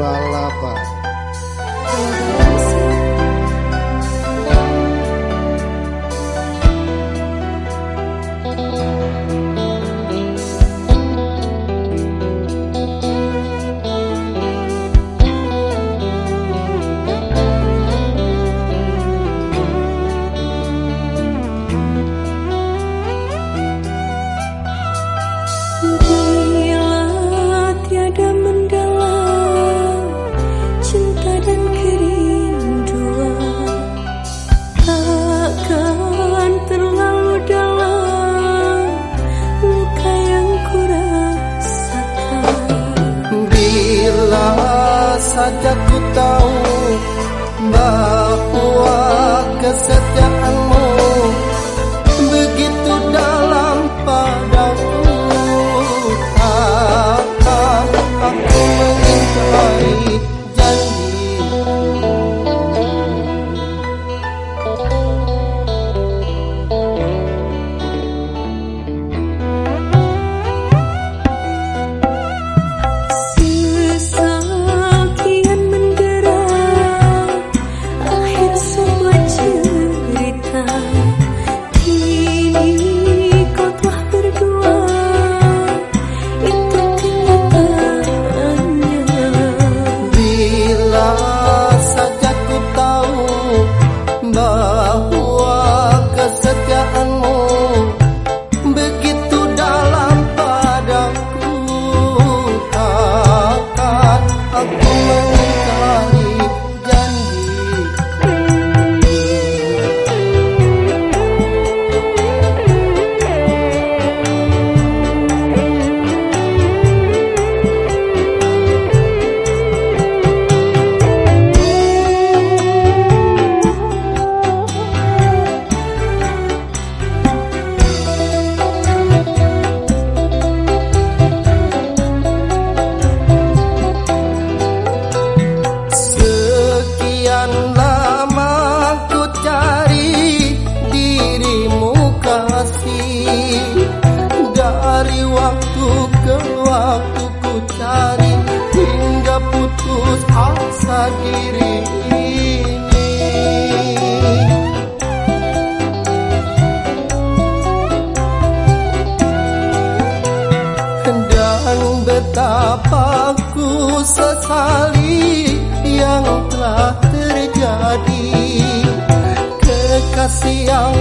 balada saja ku tahu bahwa kesetiaanmu asa diri ini. Dan betapa ku sesali yang telah terjadi. Kekasih yang